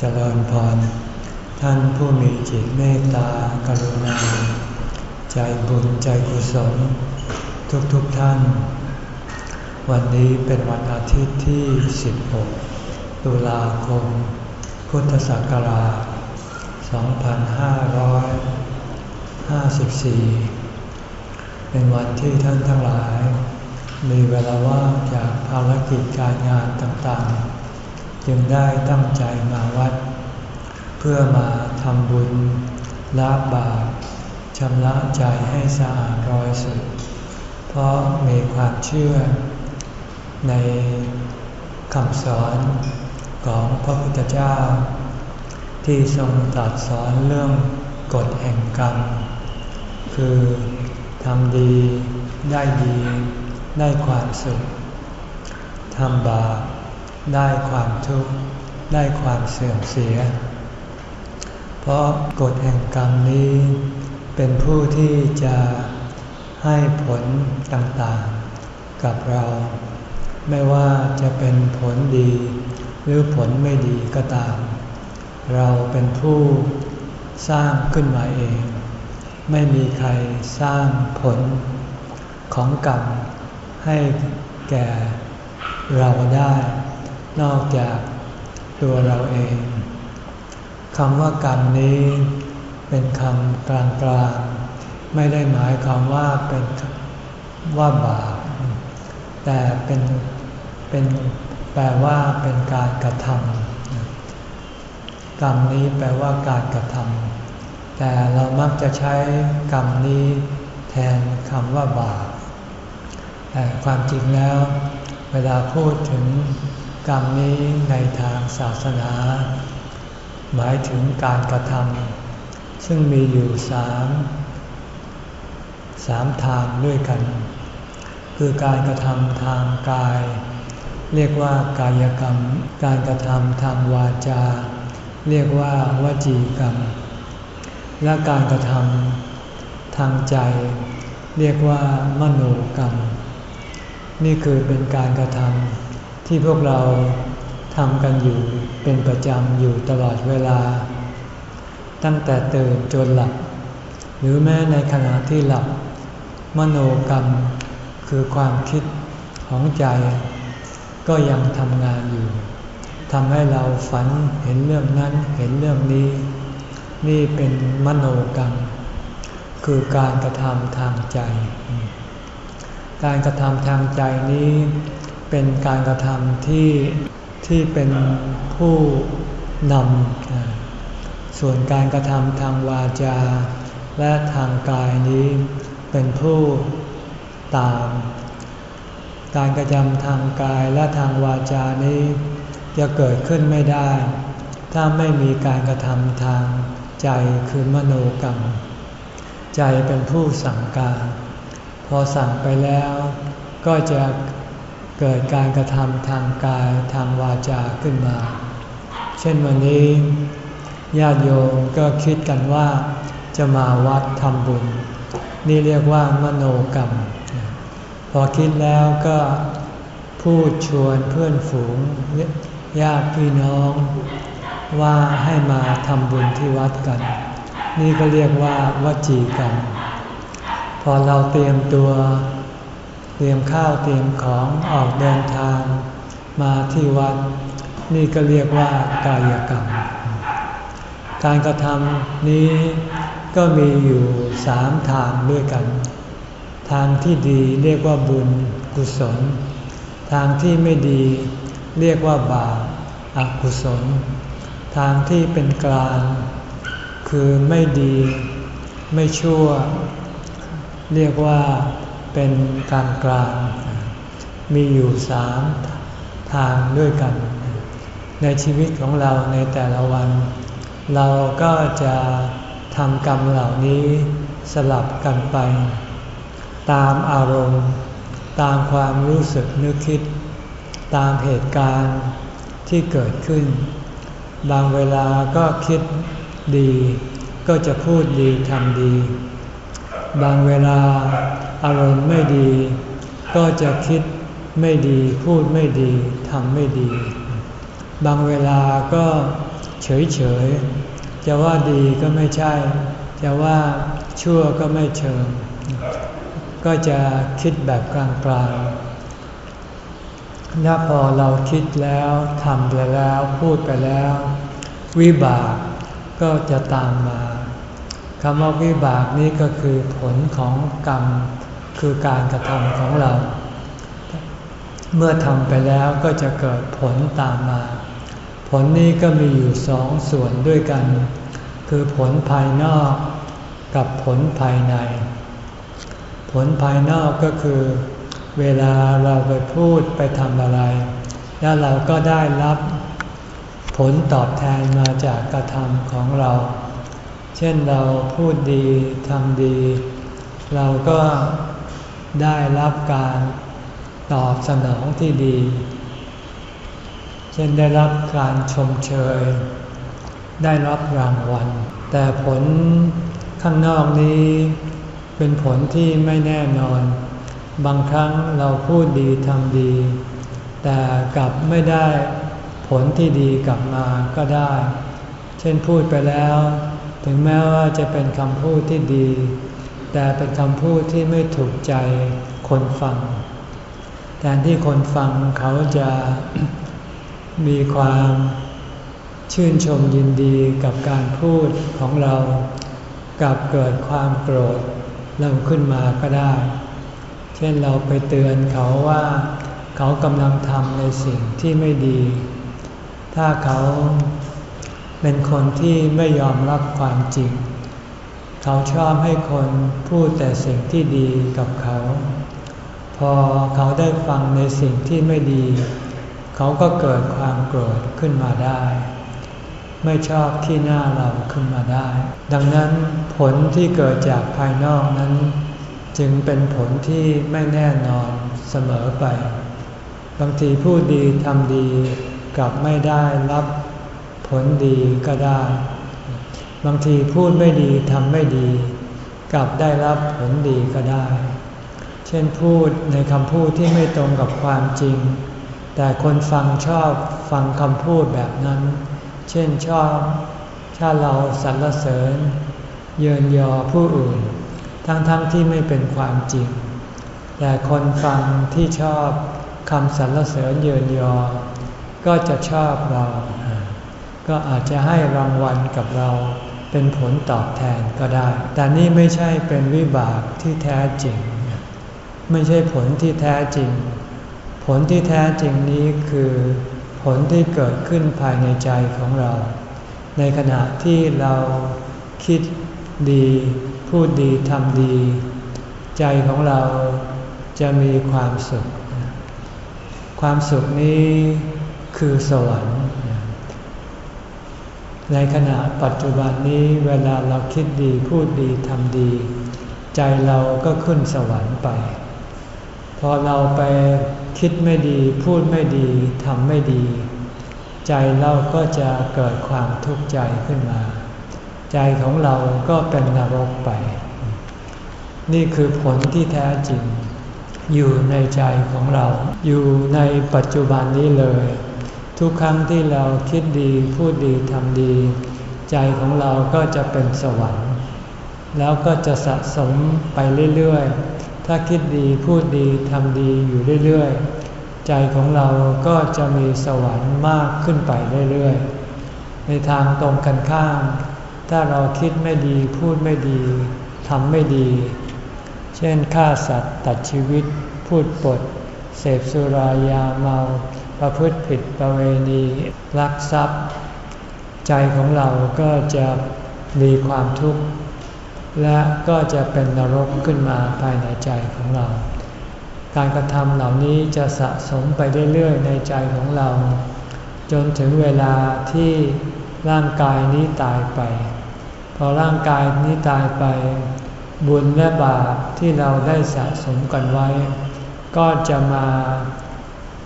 เจริญพร ท่านผู้มีจิตเมตตากรุณา ใจบุญใจกุศล ทุกๆทท่าน วันนี้เป็นวันอาทิตย์ที่ 16 ตุลาคม พุทธศักราช 2554 เป็นวันที่ท่านทั้งหลาย มีเวลาว่างจากภารกิจการงานต่างๆ จึงได้ตั้งใจมาวัด เพื่อมาทำบุญละบาปชำระใจให้สะอาดรอยสุด เพราะมีความเชื่อ ในคำสอนของพระพุทธเจ้า ที่ทรงตรัสสอนเรื่องกฎแห่งกรรม คือทำดีได้ดีได้ความสุขทำบาป ได้ความทุกข์ได้ความเสื่อมเสีย เพราะกฎแห่งกรรมนี้ เป็นผู้ที่จะให้ผลต่างๆ กับเรา ไม่ว่าจะเป็นผลดี หรือผลไม่ดีก็ตาม เราเป็นผู้สร้างขึ้นมาเอง ไม่มีใครสร้างผลของกรรมให้แก่เราได้ นอกจากตัวเราเองคำว่ากรรมนี้เป็นคำกลางๆไม่ได้หมายความว่าเป็นว่าบาปแต่เป็นเป็นแปลว่าเป็นการกระทำกรรมนี้แปลว่าการกระทำแต่เรามักจะใช้กรรมนี้แทนคำว่าบาปแต่ความจริงแล้ว เวลาพูดถึง กรรมนี้ในทางศาสนา หมายถึงการกระทำซึ่งมีอยู่สามสามทางด้วยกัน คือการกระทำทางกาย เรียกว่ากายกรรม การกระทำทางวาจา เรียกว่าวจีกรรม และการกระทำทางใจ เรียกว่ามโนกรรม นี่คือเป็นการกระทำ ที่พวกเราทำกันอยู่เป็นประจำอยู่ตลอดเวลา ตั้งแต่ตื่นจนหลับ หรือแม้ในขณะที่หลับ มโนกรรม คือความคิดของใจ ก็ยังทำงานอยู่ทำให้เราฝันเห็นเรื่องนั้นเห็นเรื่องนี้ นี่เป็นมโนกรรม คือการกระทำทางใจ การกระทำทางใจนี้ เป็นการกระทำที่ที่เป็นผู้นำ ส่วนการกระทำทางวาจา และทางกายนี้เป็นผู้ตาม การกระทำทางกายและทางวาจานี้ จะเกิดขึ้นไม่ได้ ถ้าไม่มีการกระทำทางใจคือมโนกรรม ใจเป็นผู้สั่งการ พอสั่งไปแล้วก็จะ เกิดการกระทำทางกายทางวาจาขึ้นมา เช่นวันนี้ญาติโยมก็คิดกันว่าจะมาวัดทำบุญ นี่เรียกว่ามโนกรรม พอคิดแล้วก็พูดชวนเพื่อนฝูงญาติพี่น้อง ว่าให้มาทำบุญที่วัดกัน นี่ก็เรียกว่าวจีกรรม พอเราเตรียมตัว เตรียมข้าวเตรียมของออกเดินทางมาที่วัด นี่ก็เรียกว่ากายกรรม การกระทำนี้ก็มีอยู่สามทางด้วยกัน ทางที่ดีเรียกว่าบุญกุศล ทางที่ไม่ดีเรียกว่าบาปอกุศล ทางที่เป็นกลาง คือไม่ดี ไม่ชั่ว เรียกว่า เป็นกลางกลางมีอยู่สามทางด้วยกัน ในชีวิตของเราในแต่ละวัน เราก็จะทำกรรมเหล่านี้สลับกันไป ตามอารมณ์ ตามความรู้สึกนึกคิด ตามเหตุการณ์ที่เกิดขึ้น บางเวลาก็คิดดี ก็จะพูดดีทำดี บางเวลาอารมณ์ไม่ดี ก็จะคิดไม่ดีพูดไม่ดีทำไม่ดี บางเวลาก็เฉยๆจะว่าดีก็ไม่ใช่ จะว่าชั่วก็ไม่เชิง ก็จะคิดแบบกลางๆถ้าพอเราคิดแล้วทำไปแล้วพูดไปแล้ว วิบากก็จะตามมาำว่าวิบากนี้ก็คือผลของกรรม คือการกระทำของเรา เมื่อทำไปแล้วก็จะเกิดผลตามมา ผลนี้ก็มีอยู่สองส่วนด้วยกัน คือผลภายนอกกับผลภายใน ผลภายนอกก็คือ เวลาเราไปพูดไปทำอะไร แล้วเราก็ได้รับผลตอบแทนมาจากกระทำของเรา เช่นเราพูดดีทำดี เราก็ได้รับการตอบสนองที่ดี เช่นได้รับการชมเชย ได้รับรางวัล แต่ผลข้างนอกนี้เป็นผลที่ไม่แน่นอน บางครั้งเราพูดดีทำดี แต่กลับไม่ได้ผลที่ดีกลับมาก็ได้ เช่นพูดไปแล้ว ถึงแม้ว่าจะเป็นคำพูดที่ดี แต่เป็นคำพูดที่ไม่ถูกใจคนฟังแทนที่คนฟังเขาจะมีความชื่นชมยินดีกับการพูดของเรา กับเกิดความโกรธเริ่มขึ้นมาก็ได้ เช่นเราไปเตือนเขาว่าเขากำลังทำในสิ่งที่ไม่ดี ถ้าเขา เป็นคนที่ไม่ยอมรับความจริง เขาชอบให้คนพูดแต่สิ่งที่ดีกับเขา พอเขาได้ฟังในสิ่งที่ไม่ดี เขาก็เกิดความโกรธขึ้นมาได้ ไม่ชอบที่หน้าเราขึ้นมาได้ ดังนั้นผลที่เกิดจากภายนอกนั้น จึงเป็นผลที่ไม่แน่นอนเสมอไป บางทีพูดดีทำดีกลับไม่ได้รับ ผลดีก็ได้ บางทีพูดไม่ดีทำไม่ดี กลับได้รับผลดีก็ได้ เช่นพูดในคำพูดที่ไม่ตรงกับความจริง แต่คนฟังชอบฟังคำพูดแบบนั้น เช่นชอบถ้าเราสรรเสริญ เยินยอผู้อื่น ทั้งๆทที่ไม่เป็นความจริง แต่คนฟังที่ชอบคำสรรเสริญเยินยอ ก็จะชอบเรา ก็อาจจะให้รางวัลกับเราเป็นผลตอบแทนก็ได้ แต่นี่ไม่ใช่เป็นวิบากที่แท้จริง ไม่ใช่ผลที่แท้จริง ผลที่แท้จริงนี้คือผลที่เกิดขึ้นภายในใจของเรา ในขณะที่เราคิดดีพูดดีทำดี ใจของเราจะมีความสุข ความสุขนี้คือสวรรค์ ในขณะปัจจุบันนี้เวลาเราคิดดีพูดดีทำดี ใจเราก็ขึ้นสวรรค์ไป พอเราไปคิดไม่ดี พูดไม่ดีทำไม่ดี ใจเราก็จะเกิดความทุกข์ใจขึ้นมา ใจของเราก็เป็นนรกไป นี่คือผลที่แท้จริง อยู่ในใจของเรา อยู่ในปัจจุบันนี้เลย ทุกครั้งที่เราคิดดีพูดดีทำดี ใจของเราก็จะเป็นสวรรค์ แล้วก็จะสะสมไปเรื่อยๆ ถ้าคิดดีพูดดีทำดีอยู่เรื่อยๆ ใจของเราก็จะมีสวรรค์มากขึ้นไปเรื่อยๆ ในทางตรงกันข้าม ถ้าเราคิดไม่ดีพูดไม่ดีทำไม่ดี เช่นฆ่าสัตว์ตัดชีวิตพูดปด เสพสุรายาเมา ประพฤติผิดประเวณีลักทรัพย์ ใจของเราก็จะมีความทุกข์ และก็จะเป็นนรกขึ้นมาภายในใจของเรา การกระทำเหล่านี้จะสะสมไปเรื่อยๆในใจของเรา จนถึงเวลาที่ร่างกายนี้ตายไป พอร่างกายนี้ตายไป บุญและบาปที่เราได้สะสมกันไว้ ก็จะมา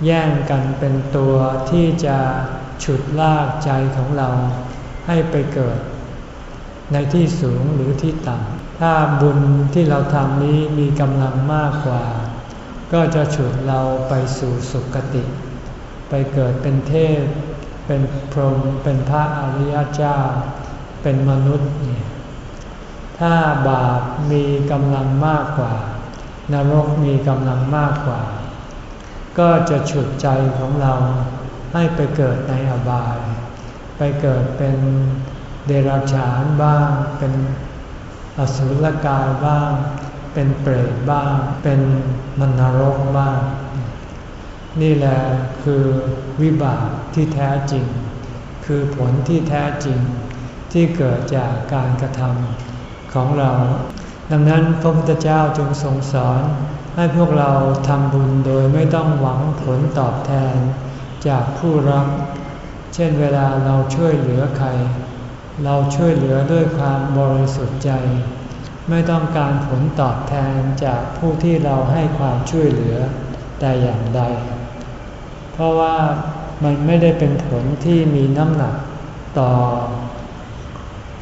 แย่งกันเป็นตัวที่จะฉุดลากใจของเราให้ไปเกิด ในที่สูงหรือที่ต่ำ ถ้าบุญที่เราทำนี้มีกำลังมากกว่า ก็จะฉุดเราไปสู่สุคติ ไปเกิดเป็นเทพ เป็นพรหม เป็นพระอริยเจ้า เป็นมนุษย์เนี่ยถ้าบาปมีกำลังมากกว่า นรกมีกำลังมากกว่า ก็จะฉุดใจของเราให้ไปเกิดในอบาย ไปเกิดเป็นเดรัจฉานบ้าง เป็นอสุรกายบ้าง เป็นเปรตบ้าง เป็นมนรกบ้าง นี่แหละคือวิบากที่แท้จริง คือผลที่แท้จริงที่เกิดจากการกระทำของเรา ดังนั้นพระพุทธเจ้าจึงทรงสอน ให้พวกเราทำบุญโดยไม่ต้องหวังผลตอบแทนจากผู้รับ เช่นเวลาเราช่วยเหลือใคร เราช่วยเหลือด้วยความบริสุทธิ์ใจ ไม่ต้องการผลตอบแทนจากผู้ที่เราให้ความช่วยเหลือแต่อย่างใด เพราะว่ามันไม่ได้เป็นผลที่มีน้ำหนักต่อ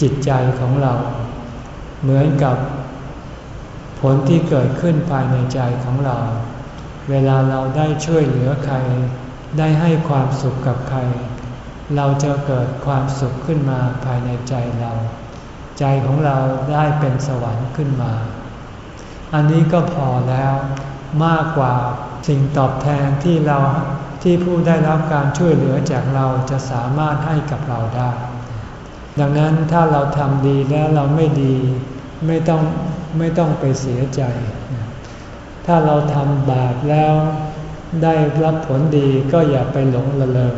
จิตใจของเรา เหมือนกับ ผลที่เกิดขึ้นภายในใจของเรา เวลาเราได้ช่วยเหลือใคร ได้ให้ความสุขกับใคร เราจะเกิดความสุขขึ้นมาภายในใจเรา ใจของเราได้เป็นสวรรค์ขึ้นมา อันนี้ก็พอแล้วมากกว่าสิ่งตอบแทนที่เราที่ผู้ได้รับการช่วยเหลือจากเราจะสามารถให้กับเราได้ ดังนั้นถ้าเราทำดีแล้วเราไม่ดี ไม่ต้องไม่ต้องไปเสียใจ ถ้าเราทำบาปแล้วได้รับผลดีก็อย่าไปหลงระเริง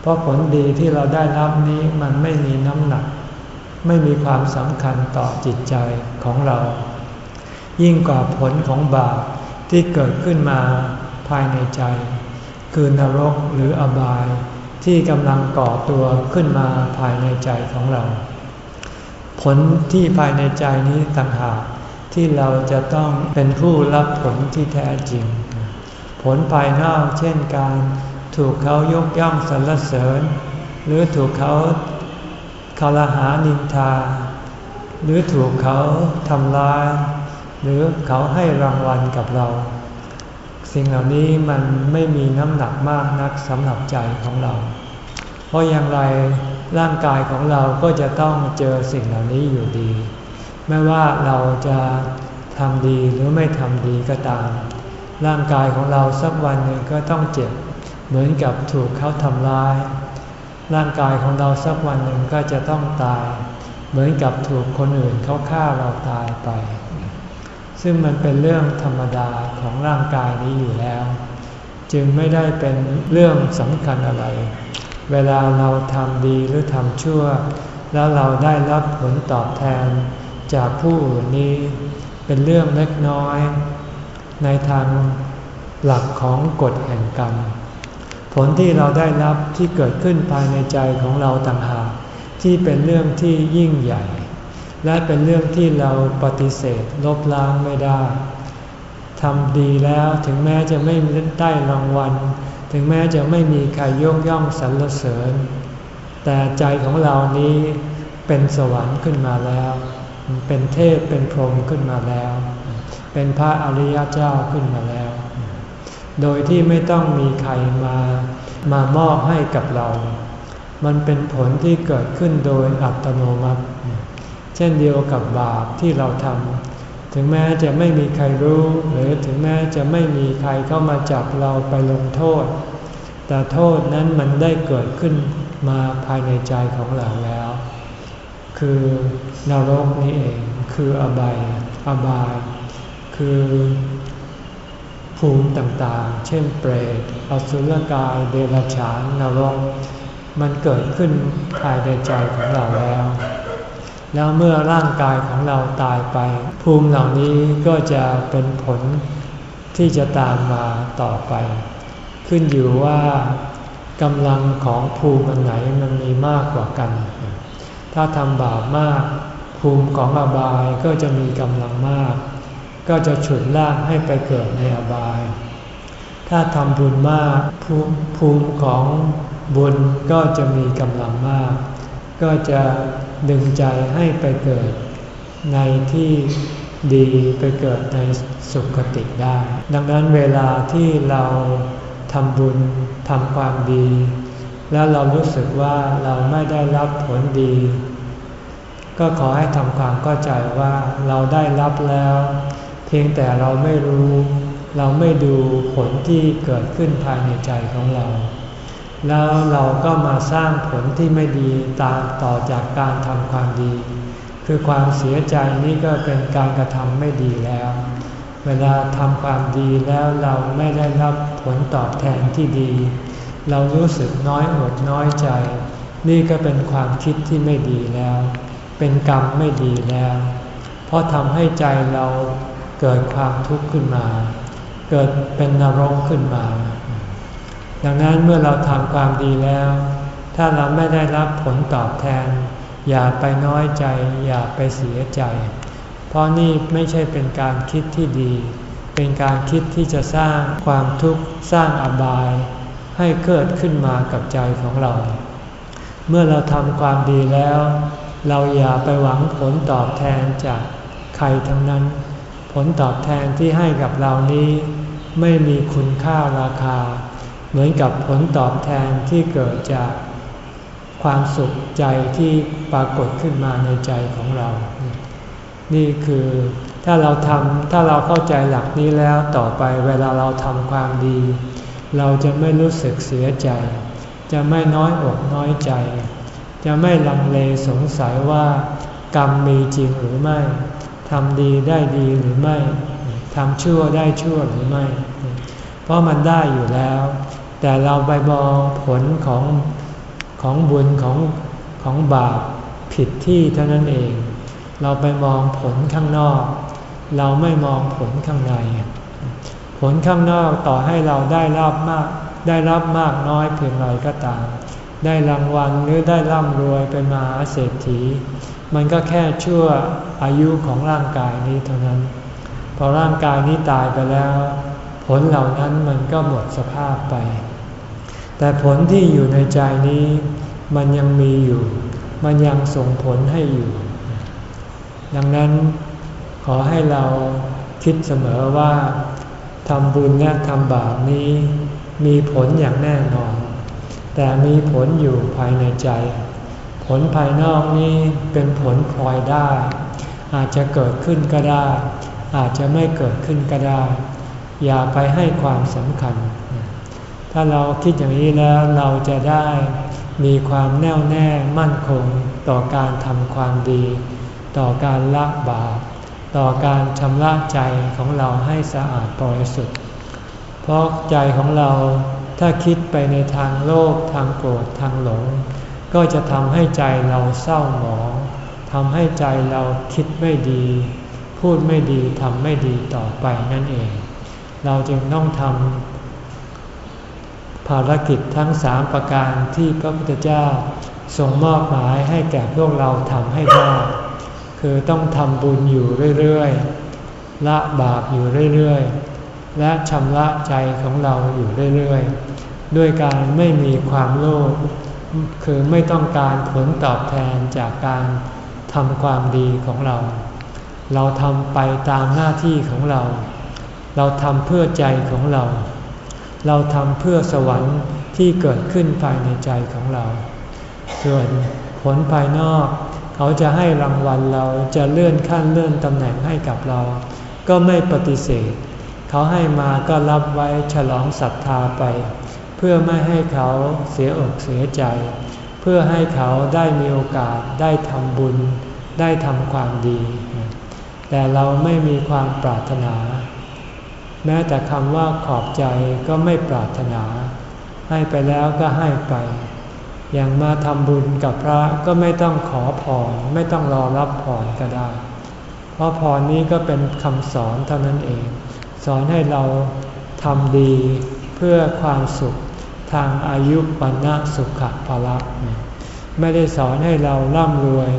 เพราะผลดีที่เราได้รับนี้มันไม่มีน้ำหนัก ไม่มีความสำคัญต่อจิตใจของเรา ยิ่งกว่าผลของบาปที่เกิดขึ้นมาภายในใจ คือนรกหรืออบายที่กำลังก่อตัวขึ้นมาภายในใจของเรา ผลที่ภายในใจนี้ต่างหากที่เราจะต้องเป็นผู้รับผลที่แท้จริง ผลภายนอกเช่นการถูกเขายกย่องสรรเสริญ หรือถูกเขาคารหานินทา หรือถูกเขาทำร้ายหรือเขาให้รางวัลกับเรา สิ่งเหล่านี้มันไม่มีน้ำหนักมากนักสำหรับใจของเรา เพราะอย่างไร ร่างกายของเราก็จะต้องเจอสิ่งเหล่านี้อยู่ดี ไม่ว่าเราจะทำดีหรือไม่ทำดีก็ตาม ร่างกายของเราสักวันหนึ่งก็ต้องเจ็บ เหมือนกับถูกเขาทำร้าย ร่างกายของเราสักวันหนึ่งก็จะต้องตาย เหมือนกับถูกคนอื่นเขาฆ่าเราตายไป ซึ่งมันเป็นเรื่องธรรมดาของร่างกายนี้อยู่แล้ว จึงไม่ได้เป็นเรื่องสำคัญอะไร เวลาเราทำดีหรือทำชั่ว แล้วเราได้รับผลตอบแทนจากผู้อื่นนี้ เป็นเรื่องเล็กน้อย ในทางหลักของกฎแห่งกรรม ผลที่เราได้รับที่เกิดขึ้นภายในใจของเราต่างหากที่เป็นเรื่องที่ยิ่งใหญ่ และเป็นเรื่องที่เราปฏิเสธลบล้างไม่ได้ทำดีแล้วถึงแม้จะไม่ได้รางวัล ถึงแม้จะไม่มีใครยกย่องสรรเสริญ แต่ใจของเรานี้เป็นสวรรค์ขึ้นมาแล้ว เป็นเทพเป็นพรหมขึ้นมาแล้ว เป็นพระอริยเจ้าขึ้นมาแล้ว โดยที่ไม่ต้องมีใครมามามอบให้กับเรา มันเป็นผลที่เกิดขึ้นโดยอัตโนมัติ เช่นเดียวกับบาปที่เราทำ ถึงแม้จะไม่มีใครรู้ หรือถึงแม้จะไม่มีใครเข้ามาจับเราไปลงโทษ แต่โทษนั้นมันได้เกิดขึ้นมาภายในใจของเราแล้ว คือนรกนี้เอง คืออบายอบาย คือภูมิต่างๆ เช่นเปรต อสุรกาย เดรัจฉาน นรก มันเกิดขึ้นภายในใจของเราแล้ว แล้วเมื่อร่างกายของเราตายไป ภูมิเหล่านี้ก็จะเป็นผลที่จะตามมาต่อไป ขึ้นอยู่ว่ากำลังของภูมิอันไหนมันมีมากกว่ากัน ถ้าทำบาปมาก ภูมิของอบายก็จะมีกำลังมาก ก็จะฉุดลากให้ไปเกิดในอบาย ถ้าทำบุญมากภูมิของบุญก็จะมีกำลังมาก ก็จะ ดึงใจให้ไปเกิดในที่ดีไปเกิดในสุขติได้ ดังนั้นเวลาที่เราทำบุญทำความดี แล้วเรารู้สึกว่าเราไม่ได้รับผลดี ก็ขอให้ทำความเข้าใจว่าเราได้รับแล้ว เพียงแต่เราไม่รู้ เราไม่ดูผลที่เกิดขึ้นภายในใจของเรา แล้วเราก็มาสร้างผลที่ไม่ดีตามต่อจากการทำความดี คือความเสียใจนี่ก็เป็นการกระทำไม่ดีแล้ว เวลาทำความดีแล้วเราไม่ได้รับผลตอบแทนที่ดี เรารู้สึกน้อยอดน้อยใจ นี่ก็เป็นความคิดที่ไม่ดีแล้ว เป็นกรรมไม่ดีแล้ว เพราะทำให้ใจเราเกิดความทุกข์ขึ้นมา เกิดเป็นนรกขึ้นมา ดังนั้นเมื่อเราทำความดีแล้ว ถ้าเราไม่ได้รับผลตอบแทน อย่าไปน้อยใจ อย่าไปเสียใจ เพราะนี่ไม่ใช่เป็นการคิดที่ดี เป็นการคิดที่จะสร้างความทุกข์สร้างอบาย ให้เกิดขึ้นมากับใจของเรา เมื่อเราทำความดีแล้ว เราอย่าไปหวังผลตอบแทนจากใครทั้งนั้น ผลตอบแทนที่ให้กับเรานี้ ไม่มีคุณค่าราคา เหมือนกับผลตอบแทนที่เกิดจากความสุขใจที่ปรากฏขึ้นมาในใจของเรา นี่คือถ้าเราทำถ้าเราเข้าใจหลักนี้แล้วต่อไปเวลาเราทำความดี เราจะไม่รู้สึกเสียใจ จะไม่น้อยอกน้อยใจ จะไม่ลังเลสงสัยว่ากรรมมีจริงหรือไม่ทำดีได้ดีหรือไม่ทำชั่วได้ชั่วหรือไม่ เพราะมันได้อยู่แล้ว แต่เราไปมองผลของของบุญของของบาปผิดที่เท่านั้นเอง เราไปมองผลข้างนอก เราไม่มองผลข้างใน ผลข้างนอกต่อให้เราได้รับมาก ได้รับมากน้อยเพียงไรก็ตาม ได้รางวัลหรือได้ร่ำรวยเป็นมหาเศรษฐี มันก็แค่ชั่วอายุของร่างกายนี้เท่านั้น พอร่างกายนี้ตายไปแล้ว ผลเหล่านั้นมันก็หมดสภาพไป แต่ผลที่อยู่ในใจนี้ มันยังมีอยู่ มันยังส่งผลให้อยู่ ดังนั้นขอให้เราคิดเสมอว่าทำบุญและทำบาปนี้ มีผลอย่างแน่นอน แต่มีผลอยู่ภายในใจ ผลภายนอกนี้เป็นผลพลอยได้ อาจจะเกิดขึ้นก็ได้ อาจจะไม่เกิดขึ้นก็ได้ อย่าไปให้ความสำคัญ ถ้าเราคิดอย่างนี้แล้วเราจะได้มีความแน่วแน่มั่นคงต่อการทำความดี ต่อการละบาปต่อการชำระใจของเราให้สะอาดบริสุทธิ์ เพราะใจของเราถ้าคิดไปในทางโลภทางโกรธทางหลง ก็จะทำให้ใจเราเศร้าหมองทำให้ใจเราคิดไม่ดี พูดไม่ดีทำไม่ดีต่อไปนั่นเอง เราจึงต้องทำ ภารกิจทั้งสามประการที่พระพุทธเจ้าทรงมอบหมายให้แก่พวกเราทำให้ได้ คือต้องทำบุญอยู่เรื่อยๆ ละบาปอยู่เรื่อยๆ และชำระใจของเราอยู่เรื่อยๆ ด้วยการไม่มีความโลภ คือไม่ต้องการผลตอบแทนจากการทำความดีของเรา เราทำไปตามหน้าที่ของเรา เราทำเพื่อใจของเรา เราทำเพื่อสวรรค์ที่เกิดขึ้นภายในใจของเรา ส่วนผลภายนอก เขาจะให้รางวัลเราจะเลื่อนขั้นเลื่อนตำแหน่งให้กับเรา ก็ไม่ปฏิเสธ เขาให้มาก็รับไว้ฉลองศรัทธาไป เพื่อไม่ให้เขาเสียอกเสียใจ เพื่อให้เขาได้มีโอกาสได้ทำบุญ ได้ทำความดี แต่เราไม่มีความปรารถนา แม้แต่คำว่าขอบใจก็ไม่ปรารถนา ให้ไปแล้วก็ให้ไป อย่างมาทำบุญกับพระก็ไม่ต้องขอพรไม่ต้องรอรับพรก็ได้ เพราะพรนี้ก็เป็นคำสอนเท่านั้นเอง สอนให้เราทำดีเพื่อความสุขทางอายุปัญะสุขภาละไม่ได้สอนให้เราร่ำรวย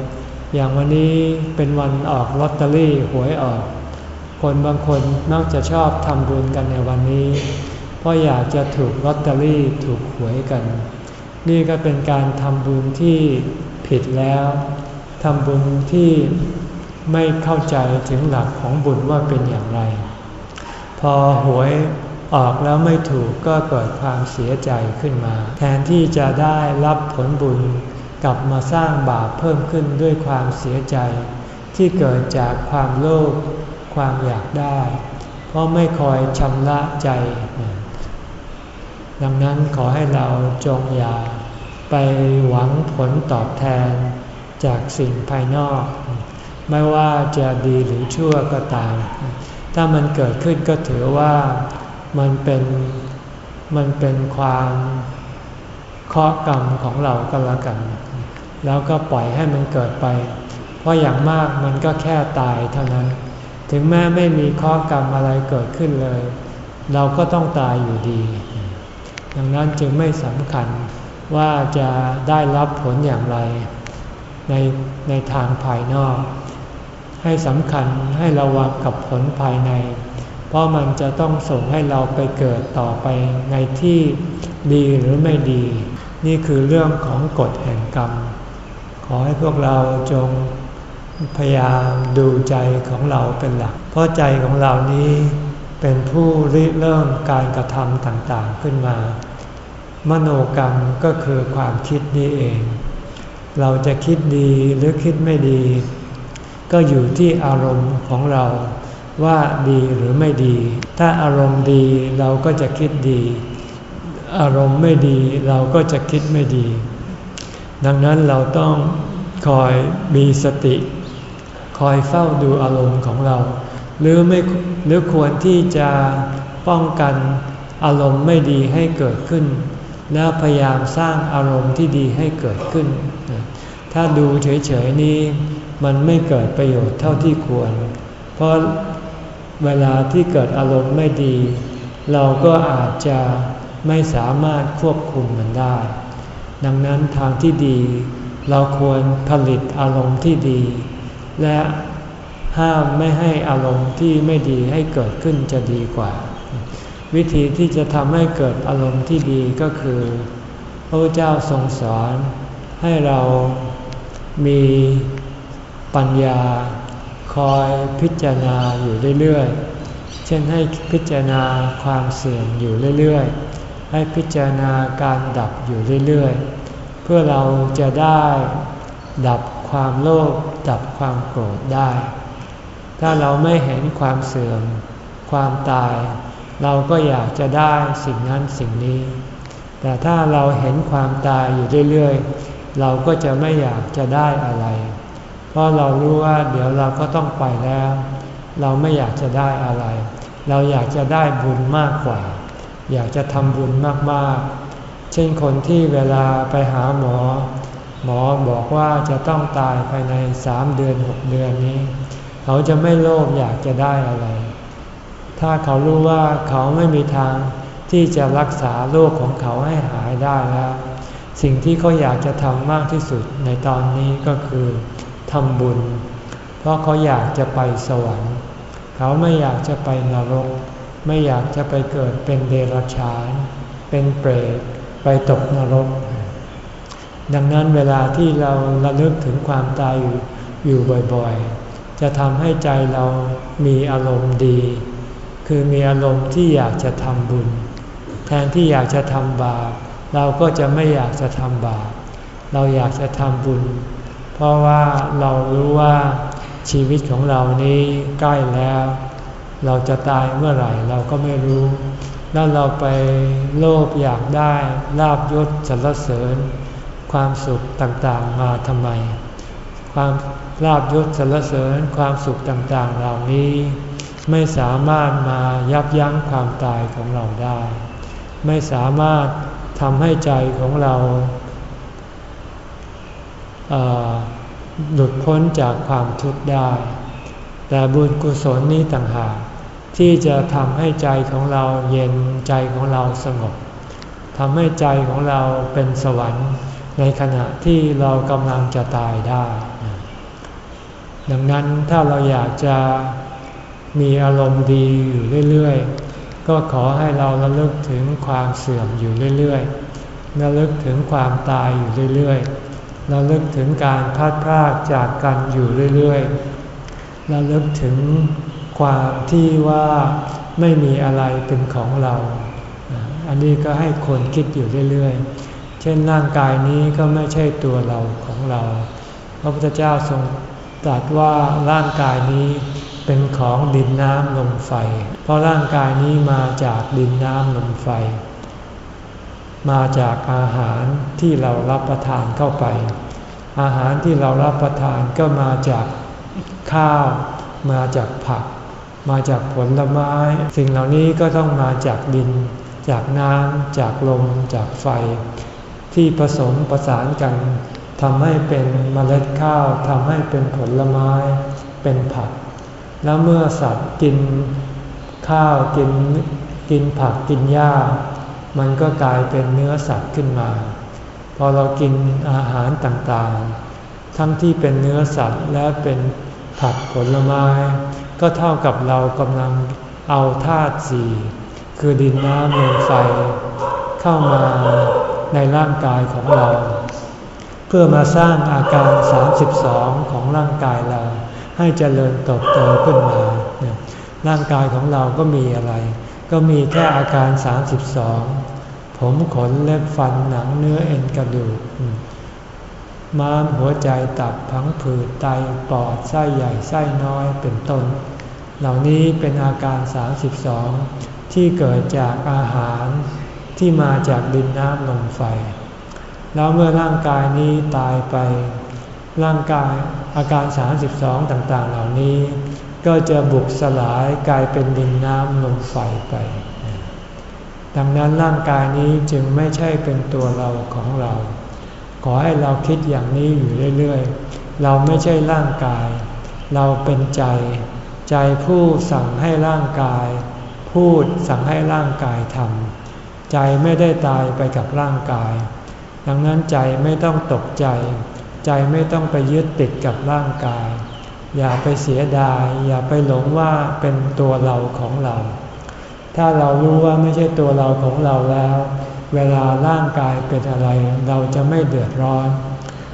อย่างวันนี้เป็นวันออกลอตเตอรี่หวยออก คนบางคนมักจะชอบทำบุญกันในวันนี้ เพราะอยากจะถูกลอตเตอรี่ถูกหวยกัน นี่ก็เป็นการทำบุญที่ผิดแล้วทำบุญที่ไม่เข้าใจถึงหลักของบุญว่าเป็นอย่างไร พอหวยออกแล้วไม่ถูกก็เกิดความเสียใจขึ้นมา แทนที่จะได้รับผลบุญกลับมาสร้างบาปเพิ่มขึ้นด้วยความเสียใจ ที่เกิดจากความโลภ ความอยากได้ เพราะไม่คอยชำระใจ ดังนั้นขอให้เราจงอย่าไปหวังผลตอบแทนจากสิ่งภายนอก ไม่ว่าจะดีหรือชั่วก็ตาม ถ้ามันเกิดขึ้นก็ถือว่ามันเป็นมันเป็นความเคราะกรรมของเราก็แล้วกัน แล้วก็ปล่อยให้มันเกิดไป เพราะอย่างมากมันก็แค่ตายเท่านั้น ถึงแม้ไม่มีข้อกรรมอะไรเกิดขึ้นเลย เราก็ต้องตายอยู่ดี ดังนั้นจึงไม่สำคัญว่าจะได้รับผลอย่างไร ในในทางภายนอก ให้สำคัญให้ระวังกับผลภายใน เพราะมันจะต้องส่งให้เราไปเกิดต่อไปในที่ดีหรือไม่ดี นี่คือเรื่องของกฎแห่งกรรม ขอให้พวกเราจง พยายามดูใจของเราเป็นหลัก เพราะใจของเรานี้เป็นผู้ริเริ่มการกระทำต่างๆขึ้นมา มโนกรรมก็คือความคิดนี้เอง เราจะคิดดีหรือคิดไม่ดี ก็อยู่ที่อารมณ์ของเราว่าดีหรือไม่ดี ถ้าอารมณ์ดีเราก็จะคิดดี อารมณ์ไม่ดีเราก็จะคิดไม่ดี ดังนั้นเราต้องคอยมีสติ คอยเฝ้าดูอารมณ์ของเรา หรือไม่หรือควรที่จะป้องกันอารมณ์ไม่ดีให้เกิดขึ้น แล้วพยายามสร้างอารมณ์ที่ดีให้เกิดขึ้น ถ้าดูเฉยๆนี้ มันไม่เกิดประโยชน์เท่าที่ควร เพราะเวลาที่เกิดอารมณ์ไม่ดี เราก็อาจจะไม่สามารถควบคุมมันได้ ดังนั้นทางที่ดี เราควรผลิตอารมณ์ที่ดี และห้ามไม่ให้อารมณ์ที่ไม่ดีให้เกิดขึ้นจะดีกว่า วิธีที่จะทำให้เกิดอารมณ์ที่ดีก็คือพระเจ้าทรงสอนให้เรามีปัญญาคอยพิจารณาอยู่เรื่อยๆ เช่นให้พิจารณาความเสื่อมอยู่เรื่อยๆ ให้พิจารณาการดับอยู่เรื่อยๆ เพื่อเราจะได้ดับ ความโลภดับความโกรธได้ ถ้าเราไม่เห็นความเสื่อม ความตาย เราก็อยากจะได้สิ่งนั้นสิ่งนี้ แต่ถ้าเราเห็นความตายอยู่เรื่อยๆ เราก็จะไม่อยากจะได้อะไร เพราะเรารู้ว่าเดี๋ยวเราก็ต้องไปแล้ว เราไม่อยากจะได้อะไร เราอยากจะได้บุญมากกว่า อยากจะทำบุญมากๆ เช่นคนที่เวลาไปหาหมอ หมอบอกว่าจะต้องตายภายในสามเดือนหกเดือนนี้ เขาจะไม่โลภอยากจะได้อะไร ถ้าเขารู้ว่าเขาไม่มีทางที่จะรักษาโรคของเขาให้หายได้แล้ว สิ่งที่เขาอยากจะทำมากที่สุดในตอนนี้ก็คือทำบุญ เพราะเขาอยากจะไปสวรรค์ เขาไม่อยากจะไปนรก ไม่อยากจะไปเกิดเป็นเดรัจฉาน เป็นเปรตไปตกนรก ดังนั้นเวลาที่เราระลึกถึงความตายอยู่อยู่บ่อยๆ จะทำให้ใจเรามีอารมณ์ดี คือมีอารมณ์ที่อยากจะทำบุญ แทนที่อยากจะทำบาปเราก็จะไม่อยากจะทำบาปเราอยากจะทำบุญ เพราะว่าเรารู้ว่าชีวิตของเรานี้ใกล้แล้ว เราจะตายเมื่อไหร่เราก็ไม่รู้ แล้วเราไปโลภอยากได้ลาบยศสรรเสริญ ความสุขต่างๆมาทำไม ความลาบยศสรรเสริญความสุขต่างๆเหล่านี้ ไม่สามารถมายับยั้งความตายของเราได้ ไม่สามารถทำให้ใจของเราหลุดพ้นจากความทุกข์ได้ แต่บุญกุศลนี้ต่างหากที่จะทำให้ใจของเราเย็นใจของเราสงบทำให้ใจของเราเป็นสวรรค์ ในขณะที่เรากำลังจะตายได้ ดังนั้นถ้าเราอยากจะมีอารมณ์ดีอยู่เรื่อยๆ ก็ขอให้เราระลึกถึงความเสื่อมอยู่เรื่อยๆระลึกถึงความตายอยู่เรื่อยๆระลึกถึงการพัดพรากจากกันอยู่เรื่อยๆระลึกถึงความที่ว่าไม่มีอะไรเป็นของเรา อันนี้ก็ให้คนคิดอยู่เรื่อยๆ เช่นร่างกายนี้ก็ไม่ใช่ตัวเราของเรา พระพุทธเจ้าทรงตรัสว่าร่างกายนี้เป็นของดินน้ำลมไฟ เพราะร่างกายนี้มาจากดินน้ำลมไฟ มาจากอาหารที่เรารับประทานเข้าไป อาหารที่เรารับประทานก็มาจากข้าว มาจากผัก มาจากผลไม้ สิ่งเหล่านี้ก็ต้องมาจากดิน จากน้ำจากลม จากไฟ ที่ผสมประสานกันทำให้เป็นเมล็ดข้าวทำให้เป็นผลไม้ เป็นผัก แล้วเมื่อสัตว์กินข้าวกินกินผักกินหญ้า มันก็กลายเป็นเนื้อสัตว์ขึ้นมา พอเรากินอาหารต่างๆ ทั้งที่เป็นเนื้อสัตว์และเป็นผักผลไม้ ก็เท่ากับเรากำลังเอาธาตุสี่คือดินน้ำลมไฟเข้ามา ในร่างกายของเรา เพื่อมาสร้างอาการ 32 ของร่างกายเรา ให้เจริญเติบโตขึ้นมา ร่างกายของเราก็มีอะไร ก็มีแค่อาการ 32 ผมขนเล็บฟันหนังเนื้อเอ็นกระดูกม้ามหัวใจตับพังผืดไตปอดไส้ใหญ่ไส้น้อยเป็นต้น เหล่านี้เป็นอาการ 32 ที่เกิดจากอาหาร ที่มาจากดินน้ำลมไฟ แล้วเมื่อร่างกายนี้ตายไป ร่างกายอาการ 32 ต่างๆ เหล่านี้ ก็จะบุกสลายกลายเป็นดินน้ำลมไฟไป ดังนั้นร่างกายนี้จึงไม่ใช่เป็นตัวเราของเรา ขอให้เราคิดอย่างนี้อยู่เรื่อยๆ เราไม่ใช่ร่างกาย เราเป็นใจ ใจผู้สั่งให้ร่างกาย พูดสั่งให้ร่างกายทำ ใจไม่ได้ตายไปกับร่างกาย ดังนั้นใจไม่ต้องตกใจ ใจไม่ต้องไปยึดติดกับร่างกาย อย่าไปเสียดาย อย่าไปหลงว่าเป็นตัวเราของเรา ถ้าเรารู้ว่าไม่ใช่ตัวเราของเราแล้ว เวลาร่างกายเป็นอะไร เราจะไม่เดือดร้อน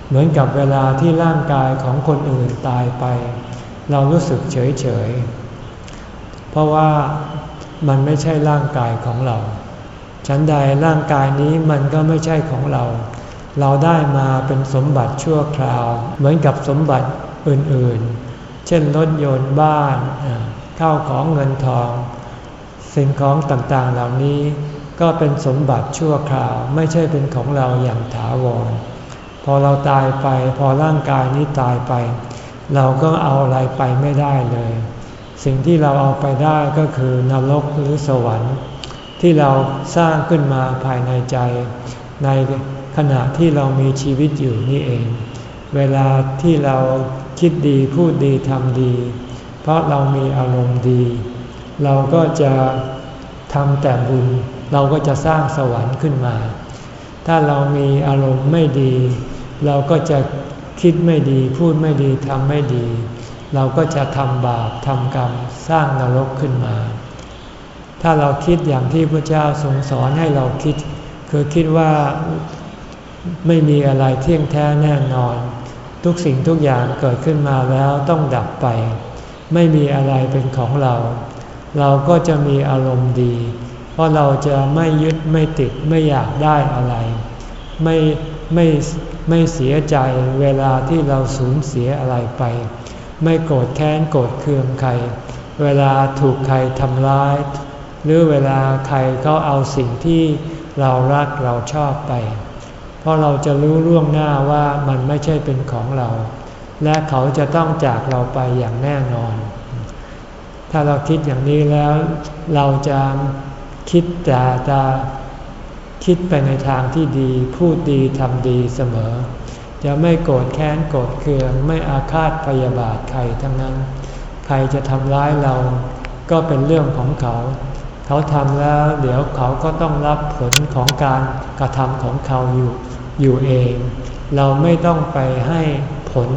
เหมือนกับเวลาที่ร่างกายของคนอื่นตายไป เรารู้สึกเฉยเฉยเพราะว่ามันไม่ใช่ร่างกายของเรา ฉันใดร่างกายนี้มันก็ไม่ใช่ของเรา เราได้มาเป็นสมบัติชั่วคราว เหมือนกับสมบัติอื่นๆ เช่นรถยนต์บ้านข้าวของเงินทอง สิ่งของต่างๆเหล่านี้ก็เป็นสมบัติชั่วคราวไม่ใช่เป็นของเราอย่างถาวร พอเราตายไปพอร่างกายนี้ตายไป เราก็เอาอะไรไปไม่ได้เลย สิ่งที่เราเอาไปได้ก็คือนรกหรือสวรรค์ ที่เราสร้างขึ้นมาภายในใจ ในขณะที่เรามีชีวิตอยู่นี่เอง เวลาที่เราคิดดีพูดดีทำดี เพราะเรามีอารมณ์ดี เราก็จะทำแต่บุญ เราก็จะสร้างสวรรค์ขึ้นมา ถ้าเรามีอารมณ์ไม่ดี เราก็จะคิดไม่ดีพูดไม่ดีทำไม่ดี เราก็จะทำบาปทำกรรมสร้างนรกขึ้นมา ถ้าเราคิดอย่างที่พระเจ้าทรงสอนให้เราคิด คือคิดว่าไม่มีอะไรเที่ยงแท้แน่นอน ทุกสิ่งทุกอย่างเกิดขึ้นมาแล้วต้องดับไป ไม่มีอะไรเป็นของเรา เราก็จะมีอารมณ์ดี เพราะเราจะไม่ยึดไม่ติดไม่อยากได้อะไร ไม่ไม่ไม่เสียใจเวลาที่เราสูญเสียอะไรไป ไม่โกรธแค้นโกรธเคืองใคร เวลาถูกใครทำร้าย หรือเวลาใครเขาเอาสิ่งที่เรารักเราชอบไป เพราะเราจะรู้ล่วงหน้าว่ามันไม่ใช่เป็นของเรา และเขาจะต้องจากเราไปอย่างแน่นอน ถ้าเราคิดอย่างนี้แล้วเราจะคิดแต่จะคิดไปในทางที่ดี พูดดีทำดีเสมอ จะไม่โกรธแค้นโกรธเคืองไม่อาฆาตพยาบาทใครทั้งนั้น ใครจะทำร้ายเราก็เป็นเรื่องของเขา เขาทำแล้วเดี๋ยวเขาก็ต้องรับผลของการกระทำของเขาอยู่อยู่เอง เราไม่ต้องไปให้ผล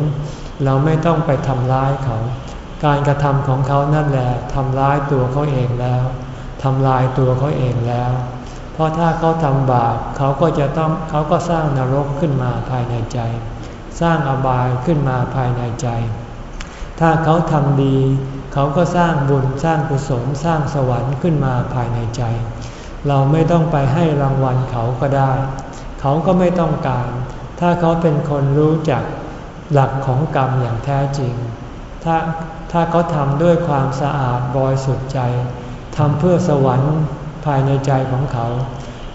เราไม่ต้องไปทำร้ายเขา การกระทำของเขานั่นแหละทำร้ายตัวเขาเองแล้วทำลายตัวเขาเองแล้ว เพราะถ้าเขาทำบาปเขาก็จะต้องเขาก็สร้างนรกขึ้นมาภายในใจ สร้างอบายขึ้นมาภายในใจ ถ้าเขาทำดี เขาก็สร้างบุญสร้างกุศลสร้างสวรรค์ขึ้นมาภายในใจ เราไม่ต้องไปให้รางวัลเขาก็ได้ เขาก็ไม่ต้องการ ถ้าเขาเป็นคนรู้จักหลักของกรรมอย่างแท้จริง ถ้าถ้าเขาทำด้วยความสะอาดบริสุทธิ์ใจทำเพื่อสวรรค์ภายในใจของเขา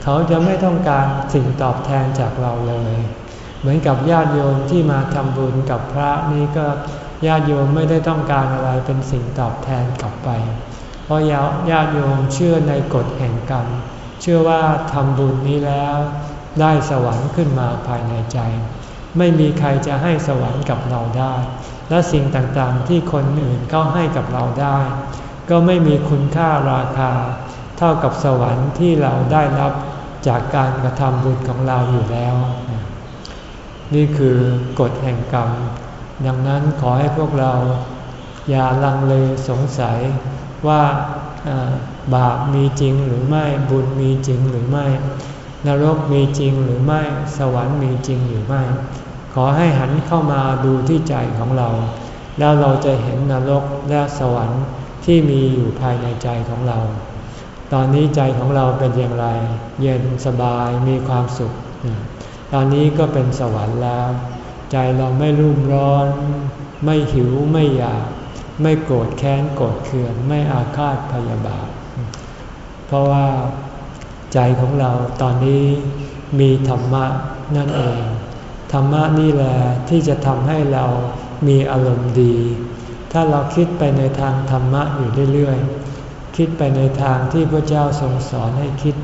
เขาจะไม่ต้องการสิ่งตอบแทนจากเราเลย เหมือนกับญาติโยมที่มาทำบุญกับพระนี่ก็ ญาติโยมไม่ได้ต้องการอะไรเป็นสิ่งตอบแทนกลับไป เพราะญาติโยมเชื่อในกฎแห่งกรรม เชื่อว่าทำบุญนี้แล้วได้สวรรค์ขึ้นมาภายในใจ ไม่มีใครจะให้สวรรค์กับเราได้ และสิ่งต่างๆที่คนอื่นเขาให้กับเราได้ ก็ไม่มีคุณค่าราคา เท่ากับสวรรค์ที่เราได้รับจากการกระทำบุญของเราอยู่แล้ว นี่คือกฎแห่งกรรม ดังนั้นขอให้พวกเราอย่าลังเลสงสัยว่าบาปมีจริงหรือไม่บุญมีจริงหรือไม่ นรกมีจริงหรือไม่ สวรรค์มีจริงหรือไม่ ขอให้หันเข้ามาดูที่ใจของเรา แล้วเราจะเห็นนรกและสวรรค์ที่มีอยู่ภายในใจของเรา ตอนนี้ใจของเราเป็นอย่างไร เย็นสบายมีความสุข ตอนนี้ก็เป็นสวรรค์แล้ว ใจเราไม่รุ่มร้อน ไม่หิวไม่อยาก ไม่โกรธแค้นโกรธเคืองไม่อาฆาตพยาบาท เพราะว่าใจของเราตอนนี้มีธรรมะนั่นเอง ธรรมะนี่แหละที่จะทำให้เรามีอารมณ์ดี ถ้าเราคิดไปในทางธรรมะอยู่เรื่อยๆ คิดไปในทางที่พระเจ้าทรงสอนให้คิด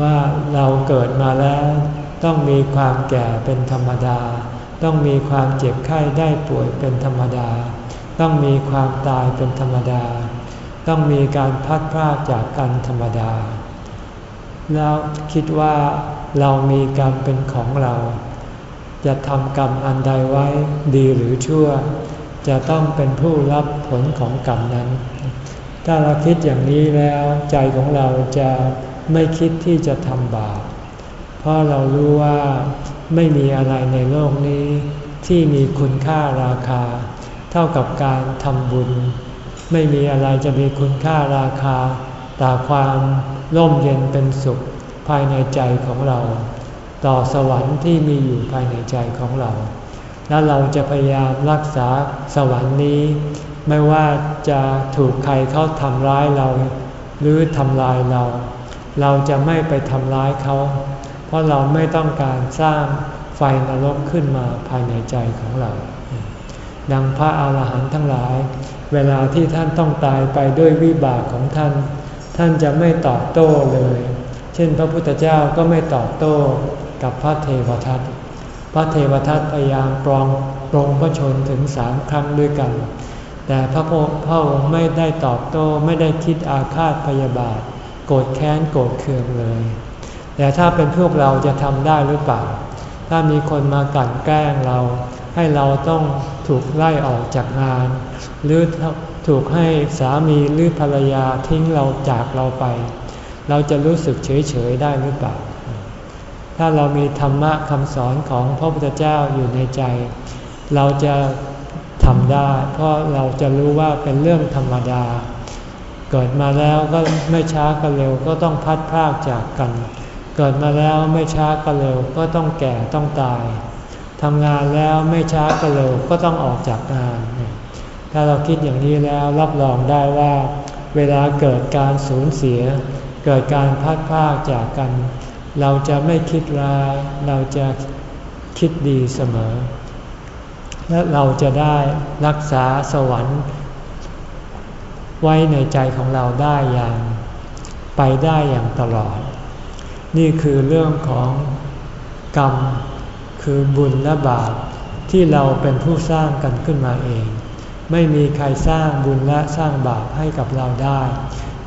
ว่าเราเกิดมาแล้ว ต้องมีความแก่เป็นธรรมดา ต้องมีความเจ็บไข้ได้ป่วยเป็นธรรมดา ต้องมีความตายเป็นธรรมดา ต้องมีการพัดพลาดจากกันธรรมดา แล้วคิดว่าเรามีกรรมเป็นของเรา จะทำกรรมอันใดไว้ดีหรือชั่ว จะต้องเป็นผู้รับผลของกรรมนั้น ถ้าเราคิดอย่างนี้แล้วใจของเราจะไม่คิดที่จะทำบาป เพราะเรารู้ว่าไม่มีอะไรในโลกนี้ ที่มีคุณค่าราคา เท่ากับการทำบุญ ไม่มีอะไรจะมีคุณค่าราคาต่อความร่มเย็นเป็นสุขภายในใจของเรา ต่อสวรรค์ที่มีอยู่ภายในใจของเรา และเราจะพยายามรักษาสวรรค์นี้ ไม่ว่าจะถูกใครเขาทำร้ายเรา หรือทำลายเรา เราจะไม่ไปทำร้ายเขา ราะเราไม่ต้องการสร้างไฟนรกขึ้นมาภายในใจของเรา ดังพระอาหารหันต์ทั้งหลาย เวลาที่ท่านต้องตายไปด้วยวิบากของท่าน ท่านจะไม่ตอบโต้เลย เช่น พระพุทธเจ้าก็ไม่ตอบโต้กับพระเทวทัต พระเทวทัตพยายามปรองปรงพระชนถึงสามครั้งด้วยกัน แต่พระพ่อองค์ไม่ได้ตอบโต้ไม่ได้คิดอาฆาตพยาบาท โกรธแค้นโกรธเคืองเลย แต่ถ้าเป็นพวกเราจะทำได้หรือเปล่า ถ้ามีคนมากลั่นแกล้งเรา ให้เราต้องถูกไล่ออกจากงาน หรือถูกให้สามีหรือภรรยาทิ้งเราจากเราไป เราจะรู้สึกเฉยๆได้หรือเปล่า ถ้าเรามีธรรมะคำสอนของพระพุทธเจ้าอยู่ในใจ เราจะทำได้ เพราะเราจะรู้ว่าเป็นเรื่องธรรมดา เกิดมาแล้วก็ไม่ช้าก็เร็วก็ต้องพัดพรากจากกัน เกิดมาแล้วไม่ช้าก็เร็วก็ต้องแก่ต้องตายทำงานแล้วไม่ช้าก็เร็วก็ต้องออกจากงาน ถ้าเราคิดอย่างนี้แล้วรับรองได้ว่า เวลาเกิดการสูญเสีย เกิดการพัดพากจากกัน เราจะไม่คิดร้ายเราจะคิดดีเสมอ และเราจะได้รักษาสวรรค์ ไว้ในใจของเราได้อย่าง ไปได้อย่างตลอด นี่คือเรื่องของกรรม คือบุญและบาปที่เราเป็นผู้สร้างกันขึ้นมาเอง ไม่มีใครสร้างบุญและสร้างบาปให้กับเราได้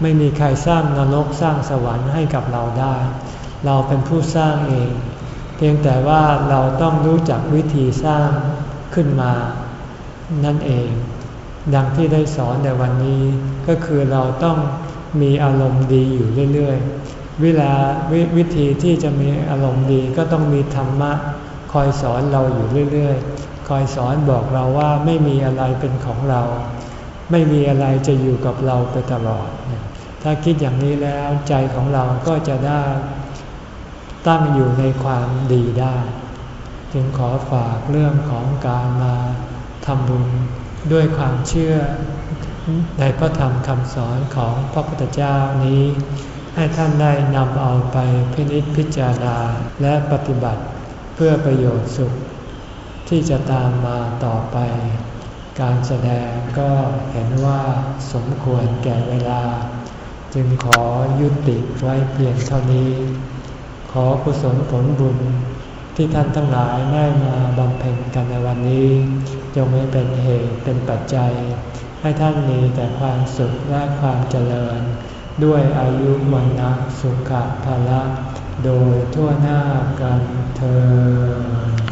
ไม่มีใครสร้างนรกสร้างสวรรค์ให้กับเราได้ เราเป็นผู้สร้างเอง เพียงแต่ว่าเราต้องรู้จักวิธีสร้างขึ้นมา นั่นเอง ดังที่ได้สอนในวันนี้ก็คือเราต้องมีอารมณ์ดีอยู่เรื่อย เวลาววิธีที่จะมีอารมณ์ดีก็ต้องมีธรรมะคอยสอนเราอยู่เรื่อยๆ คอยสอนบอกเราว่าไม่มีอะไรเป็นของเรา ไม่มีอะไรจะอยู่กับเราไปตลอด ถ้าคิดอย่างนี้แล้วใจของเราก็จะได้ตั้งอยู่ในความดีได้ จึงขอฝากเรื่องของการมาทำบุญด้วยความเชื่อในพระธรรมคำสอนของพระพุทธเจ้านี้ ให้ท่านได้นำเอาไปพินิจพิจารณาและปฏิบัติเพื่อประโยชน์สุข ที่จะตามมาต่อไป การแสดงก็เห็นว่าสมควรแก่เวลา จึงขอยุติไว้เพียงเท่านี้ ขอกุศลผลบุญที่ท่านทั้งหลายได้มาบำเพ็ญกันในวันนี้ จงให้เป็นเหตุเป็นปัจจัย ให้ท่านมีแต่ความสุขและความเจริญ ด้วยอายุวันนะสุขภาละ โดยทั่วหน้ากันเธอ